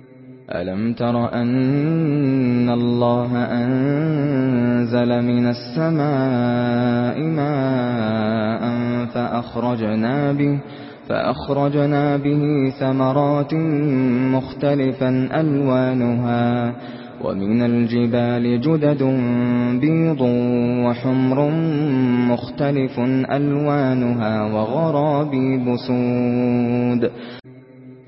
ألم تر أن الله أنزل من السماء ماء فأخرجنا به فأخرجنا به ثمرات مختلفا ألوانها ومن الجبال جدد بيض وحمر مختلف ألوانها وَغَرَابِيبُ بسود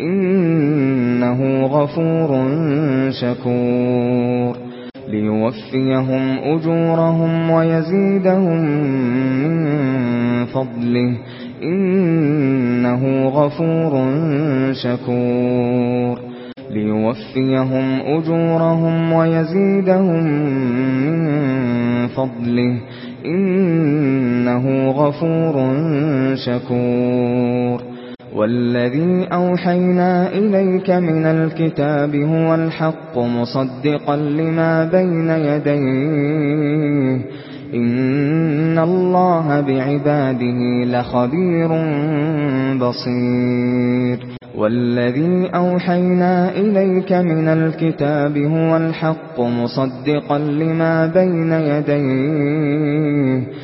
إنه غفور شكور. ليوفيهم أجورهم ويزيدهم من فضله. إنه غفور شكور. ليوفيهم أجورهم ويزيدهم من فضله. إنه غفور شكور. والذي أوحينا إليك من الكتاب هو الحق مصدقا لما بين يديه. إن الله بعباده لخبير بصير. والذي أوحينا إليك من الكتاب هو الحق مصدقا لما بين يديه.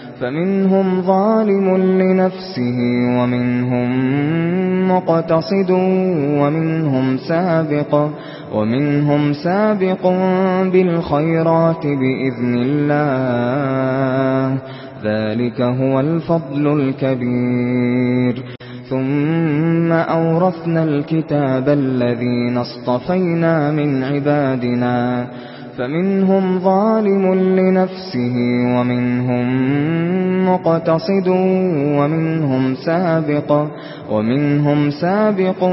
فمنهم ظالم لنفسه ومنهم مقتصد ومنهم سابق ومنهم سابق بالخيرات بإذن الله. ذلك هو الفضل الكبير. ثم أورثنا الكتاب الذين اصطفينا من عبادنا. فمنهم ظالم لنفسه ومنهم مقتصد ومنهم سابق ومنهم سابق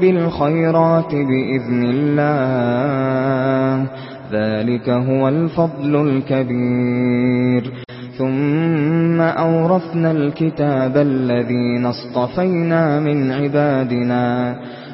بالخيرات بإذن الله. ذلك هو الفضل الكبير. ثم أورثنا الكتاب الذين اصطفينا من عبادنا.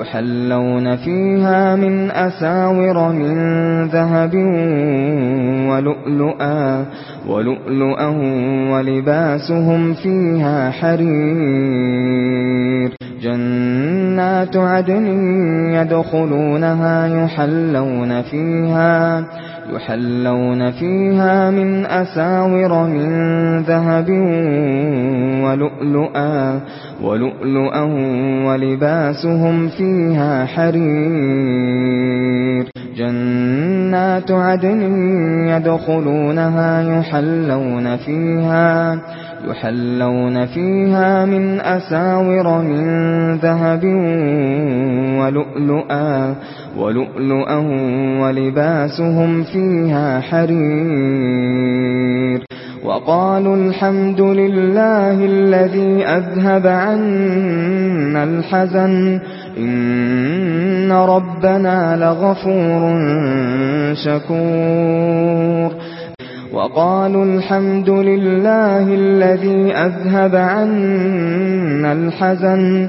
يحلون فيها من أساور من ذهب ولؤلؤا ولؤلؤا ولباسهم فيها حرير جنات عدن يدخلونها يحلون فيها يحلون فيها من أساور من ذهب ولؤلؤا ولؤلؤا ولباسهم فيها حرير. جنات عدن يدخلونها يحلون فيها يحلون فيها من أساور من ذهب ولؤلؤا. ولؤلؤا ولباسهم فيها حرير وقالوا الحمد لله الذي أذهب عنا الحزن إن ربنا لغفور شكور وقالوا الحمد لله الذي أذهب عنا الحزن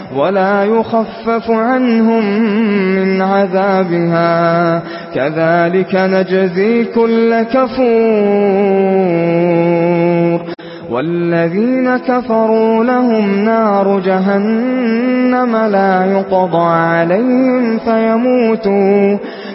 ولا يخفف عنهم من عذابها. كذلك نجزي كل كفور. والذين كفروا لهم نار جهنم لا يقضى عليهم فيموتون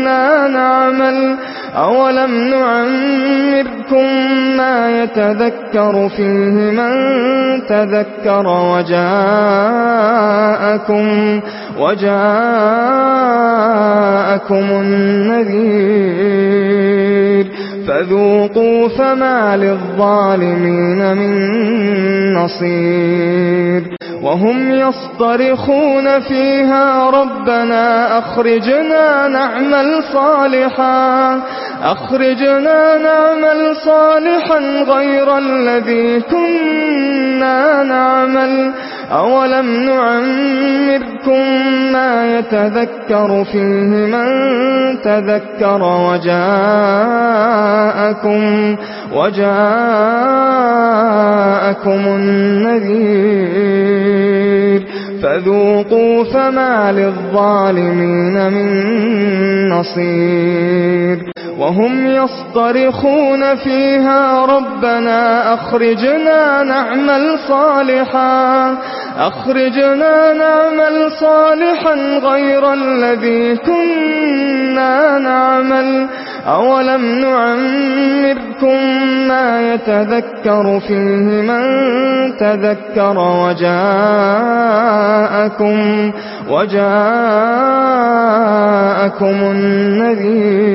كنا نعمل أولم نعمركم ما يتذكر فيه من تذكر وجاءكم وجاءكم النذير فذوقوا فما للظالمين من نصير. وهم يصطرخون فيها ربنا أخرجنا نعمل صالحا. أخرجنا نعمل صالحا غير الذي كنا نعمل. أولم نعمركم ما يتذكر فيه من تذكر وجاءكم وجاءكم النذير فذوقوا فما للظالمين من نصير. وهم يصطرخون فيها ربنا أخرجنا نعمل صالحا. أخرجنا نعمل صالحا غير الذي كنا نعمل. أولم نعمر لكم ما يتذكر فيه من تذكر وجاءكم وجاءكم النذير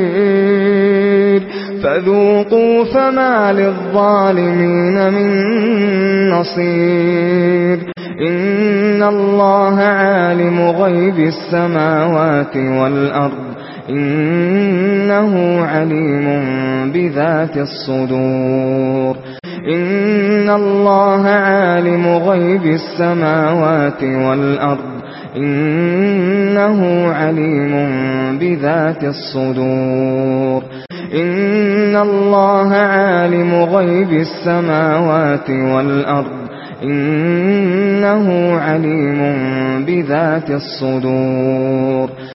فذوقوا فما للظالمين من نصير إن الله عالم غيب السماوات والأرض إنه عليم بذات الصدور. إن الله عالم غيب السماوات والأرض. إنه عليم بذات الصدور. إن الله عالم غيب السماوات والأرض. إنه عليم بذات الصدور.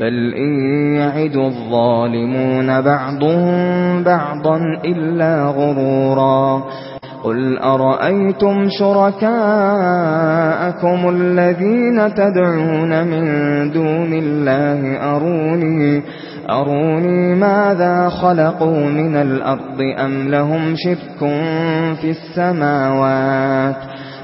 بل إن يعد الظالمون بعضهم بعضا إلا غرورا قل أرأيتم شركاءكم الذين تدعون من دون الله أروني أروني ماذا خلقوا من الأرض أم لهم شرك في السماوات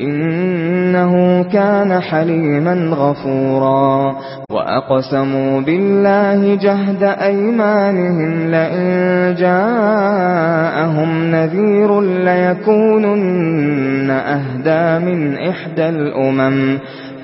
إنه كان حليما غفورا. وأقسموا بالله جهد أيمانهم لئن جاءهم نذير ليكونن أهدا من إحدى الأمم.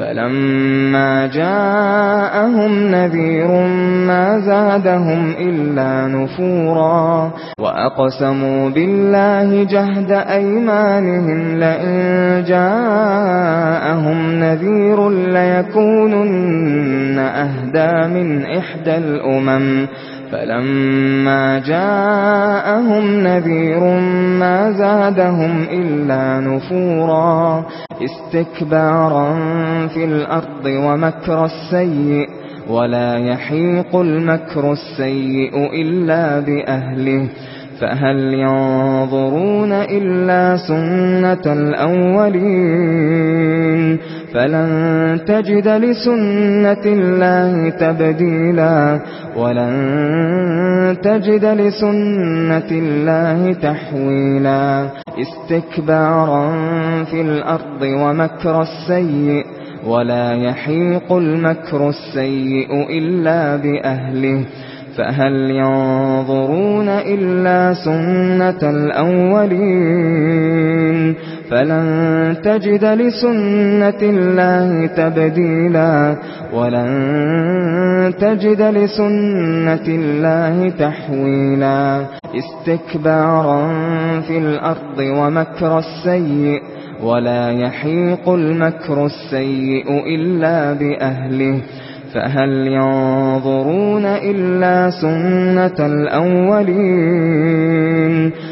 فلما جاءهم نذير ما زادهم إلا نفورا وأقسموا بالله جهد أيمانهم لئن جاءهم نذير ليكونن أَهْدَىٰ من إحدى الأمم فَلَمَّا جَاءَهُمْ نَذِيرٌ مَا زَادَهُمْ إِلَّا نُفُورًا اسْتِكْبَارًا فِي الْأَرْضِ وَمَكْرَ السَّيِّئِ وَلَا يَحِيقُ الْمَكْرُ السَّيِّئُ إِلَّا بِأَهْلِهِ فَهَلْ يَنظُرُونَ إِلَّا سُنَّةَ الْأَوَّلِينَ فَلَن تَجِدَ لِسُنَّةِ اللَّهِ تَبْدِيلًا وَلَن تَجِدَ لِسُنَّةِ اللَّهِ تَحْوِيلًا اسْتِكْبَارًا فِي الْأَرْضِ ومكر السيء وَلَا يَحِيقُ الْمَكْرُ السَّيِّئُ إِلَّا بِأَهْلِهِ فَهَلْ يَنظُرُونَ إِلَّا سُنَّةَ الْأَوَّلِينَ فَلَن تَجِدَ لِسُنَّةِ اللَّهِ تَبْدِيلًا وَلَن تَجِدَ لِسُنَّةِ اللَّهِ تَحْوِيلًا اسْتِكْبَارًا فِي الْأَرْضِ وَمَكْرَ السَّيِّئِ وَلَا يَحِيقُ الْمَكْرُ السَّيِّئُ إِلَّا بِأَهْلِهِ فَهَلْ يَنظُرُونَ إِلَّا سُنَّةَ الْأَوَّلِينَ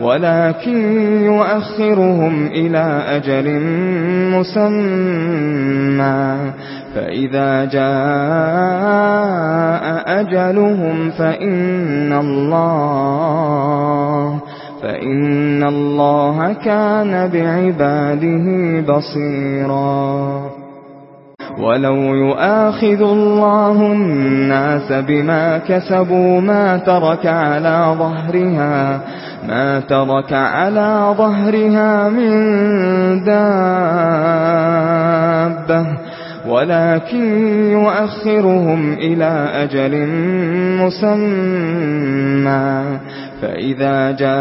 ولكن يؤخرهم إلى أجل مسمى. فإذا جاء أجلهم فإن الله فإن الله كان بعباده بصيرا. ولو يؤاخذ الله الناس بما كسبوا ما ترك على ظهرها ما ترك على ظهرها من دابة ولكن يؤخرهم إلى أجل مسمى فإذا جاء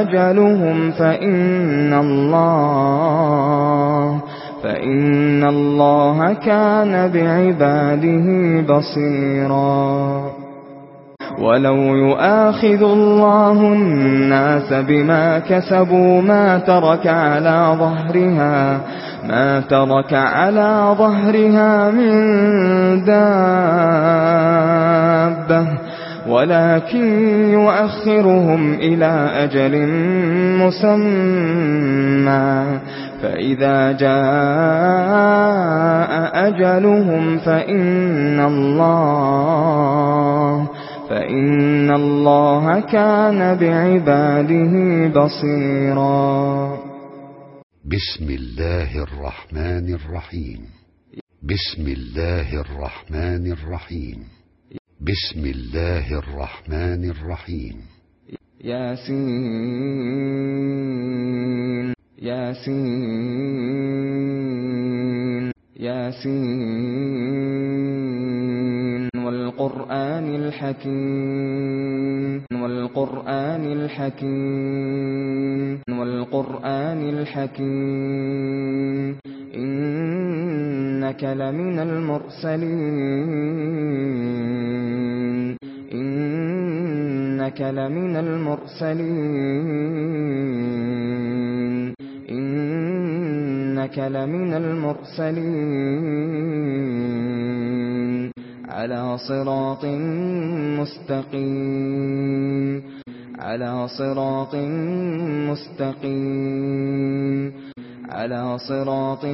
أجلهم فإن الله فإن الله كان بعباده بصيرا ولو يؤاخذ الله الناس بما كسبوا ما ترك على ظهرها ما ترك على ظهرها من دابة ولكن يؤخرهم إلى أجل مسمى فَإِذَا جَاءَ أَجَلُهُمْ فَإِنَّ اللَّهَ فإن الله كان بعباده بصيرا. بسم الله الرحمن الرحيم. بسم الله الرحمن الرحيم. بسم الله الرحمن الرحيم. ياسين. ياسين. ياسين. وَالْقُرْآنِ الْحَكِيمِ وَالْقُرْآنِ الْحَكِيمِ وَالْقُرْآنِ الْحَكِيمِ إِنَّكَ لَمِنَ الْمُرْسَلِينَ إِنَّكَ لَمِنَ الْمُرْسَلِينَ إِنَّكَ لَمِنَ الْمُرْسَلِينَ على صراط مستقيم. على صراط مستقيم. على صراط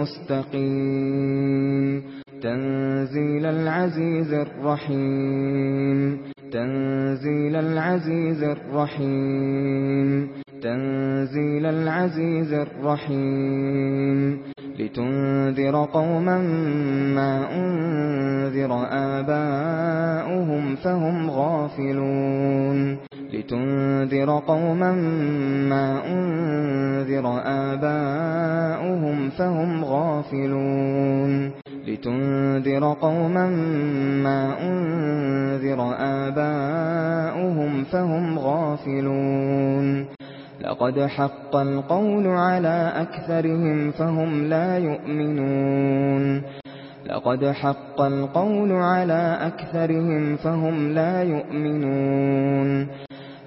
مستقيم. تنزيل العزيز الرحيم. تنزيل العزيز الرحيم. تنزيل العزيز الرحيم. لِتُنذِرَ قَوْمًا مَّا أُنذِرَ آبَاؤُهُمْ فَهُمْ غَافِلُونَ لِتُنذِرَ قَوْمًا مَّا أُنذِرَ آبَاؤُهُمْ فَهُمْ غَافِلُونَ لِتُنذِرَ قَوْمًا مَّا أُنذِرَ آبَاؤُهُمْ فَهُمْ غَافِلُونَ لقد حق القول على أكثرهم فهم لا يؤمنون. لقد حق القول على أكثرهم فهم لا يؤمنون.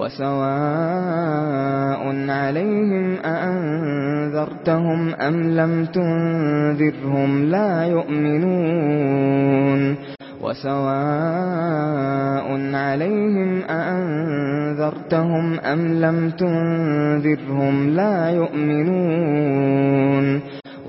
وسواء عليهم أأنذرتهم أم لم تنذرهم لا يؤمنون وسواء عليهم أأنذرتهم أم لم تنذرهم لا يؤمنون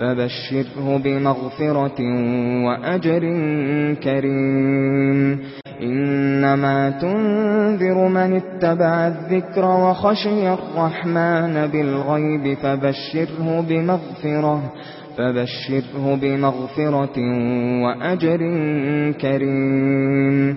فبشره بمغفرة وأجر كريم. إنما تنذر من اتبع الذكر وخشي الرحمن بالغيب فبشره بمغفرة فبشره بمغفرة وأجر كريم.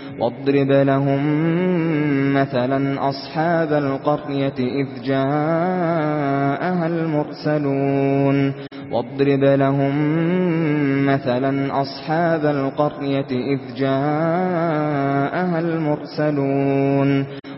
واضرب لهم مثلا أصحاب القرية إذ جاءها المرسلون. واضرب لهم مثلا أصحاب القرية إذ جاءها المرسلون.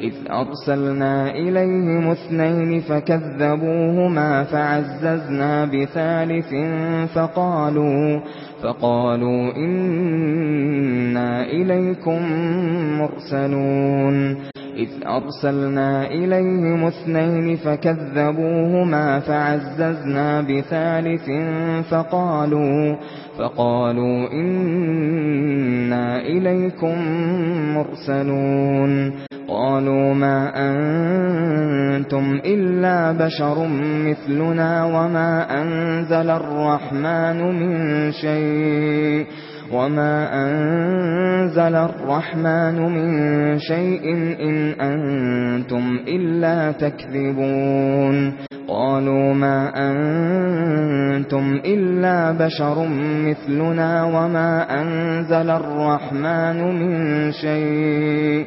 إذ أرسلنا إليهم اثنين فكذبوهما فعززنا بثالث فقالوا فقالوا إنا إليكم مرسلون إذ أرسلنا إليهم اثنين فكذبوهما فعززنا بثالث فقالوا فقالوا إنا إليكم مرسلون. قالوا ما أنتم إلا بشر مثلنا وما أنزل الرحمن من شيء. وما أنزل الرحمن من شيء إن أنتم إلا تكذبون قالوا ما أنتم إلا بشر مثلنا وما أنزل الرحمن من شيء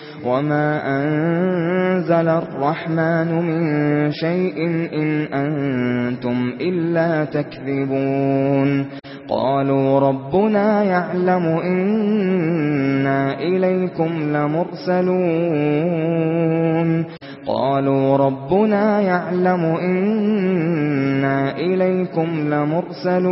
وما أنزل الرحمن من شيء إن أنتم إلا تكذبون قالوا ربنا يعلم إنا إليكم لمرسلون قالوا ربنا يعلم إنا إليكم لمرسلون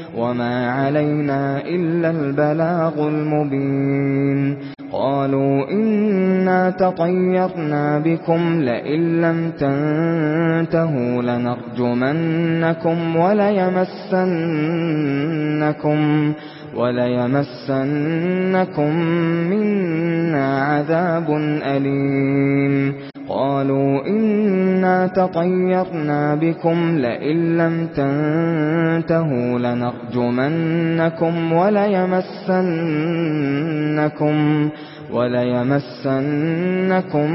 وما علينا إلا البلاغ المبين قالوا إنا تطيرنا بكم لئن لم تنتهوا لنرجمنكم وليمسنكم وَلَيَمَسَّنَّكُم مِّنَّا عَذَابٌ أَلِيمٌ إِنَّا تَطَيَّرْنَا بِكُمْ لَئِن لَّمْ تَنْتَهُوا لَنَرْجُمَنَّكُمْ وَلَيَمَسَّنَّكُمْ وَلَيَمَسَّنَّكُمْ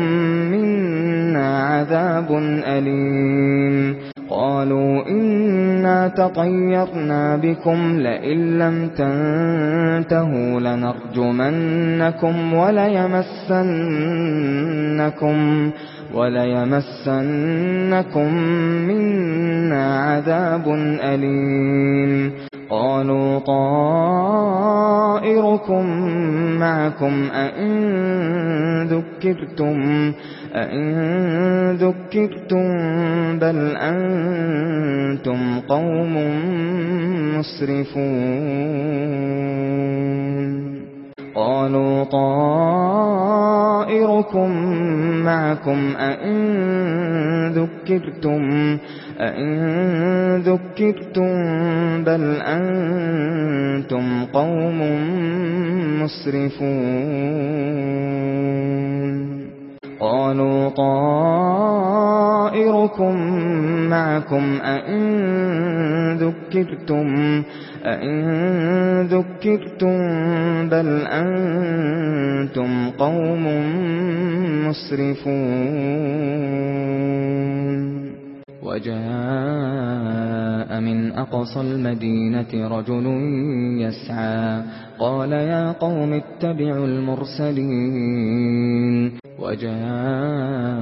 مِنَّا عَذَابٌ أَلِيمٌ. قَالُوا إِنَّا تَطَيَّرْنَا بِكُمْ لَئِن لَّمْ تَنْتَهُوا لَنَرْجُمَنَّكُمْ وَلَيَمَسَّنَّكُمْ وَلَيَمَسَّنَّكُم مِّنَّا عَذَابٌ أَلِيمٌ. قَالُوا طَائِرُكُم مَّعَكُمْ أَئِن ذُكِّرْتُمْ أَئِن ذُكِّرْتُمْ بَلْ أَنتُمْ قَوْمٌ مُّسْرِفُونَ. قالوا طائركم معكم أئن ذكرتم أئن ذكرتم بل أنتم قوم مسرفون قالوا طائركم معكم أئن ذكرتم أَإِن ذُكِّرْتُم بَلْ أَنتُمْ قَوْمٌ مُسْرِفُونَ وَجَاءَ مِنْ أَقْصَى الْمَدِينَةِ رَجُلٌ يَسْعَى قَالَ يَا قَوْمِ اتَّبِعُوا الْمُرْسَلِينَ وَجَاءَ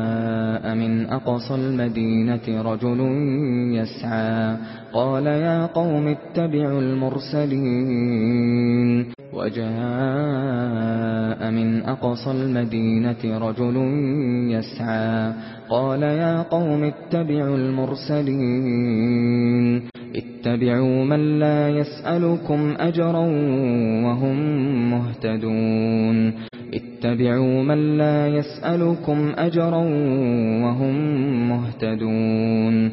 مِنْ أَقْصَى الْمَدِينَةِ رَجُلٌ يَسْعَى قال يا قوم اتبعوا المرسلين وجاء من أقصى المدينة رجل يسعى قال يا قوم اتبعوا المرسلين اتبعوا من لا يسألكم أجرا وهم مهتدون اتبعوا من لا يسألكم أجرا وهم مهتدون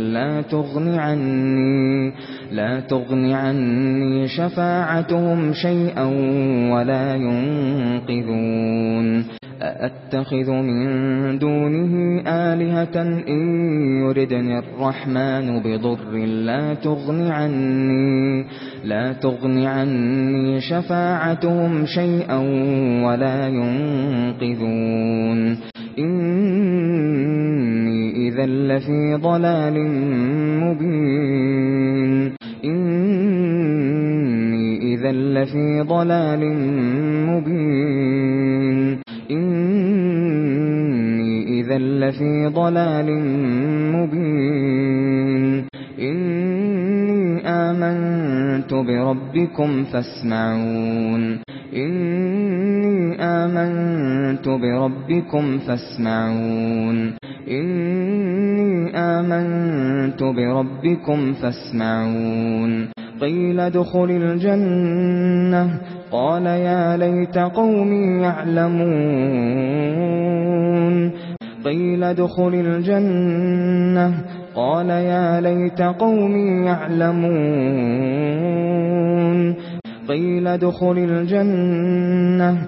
لا تغني عني لا تغني عني شفاعتهم شيئا ولا ينقذون. اتخذ من دونه آلهة إن يردني الرحمن بضر لا تغني عني لا تغني عني شفاعتهم شيئا ولا ينقذون. إِذًا لَّفِي ضَلَالٍ مُّبِينٍ إِنِّي إِذًا لَّفِي ضَلَالٍ مُّبِينٍ إِنِّي إِذًا لَّفِي ضَلَالٍ مُّبِينٍ إِنِّي آمَنتُ بِرَبِّكُمْ فَاسْمَعُونِ إِنِّي آمنت بربكم فاسمعون. إني آمنت بربكم فاسمعون. قيل ادْخُلِ الجنة. قال يا ليت قومي يعلمون. قيل ادْخُلِ الجنة. قال يا ليت قومي يعلمون. قيل ادْخُلِ الجنة.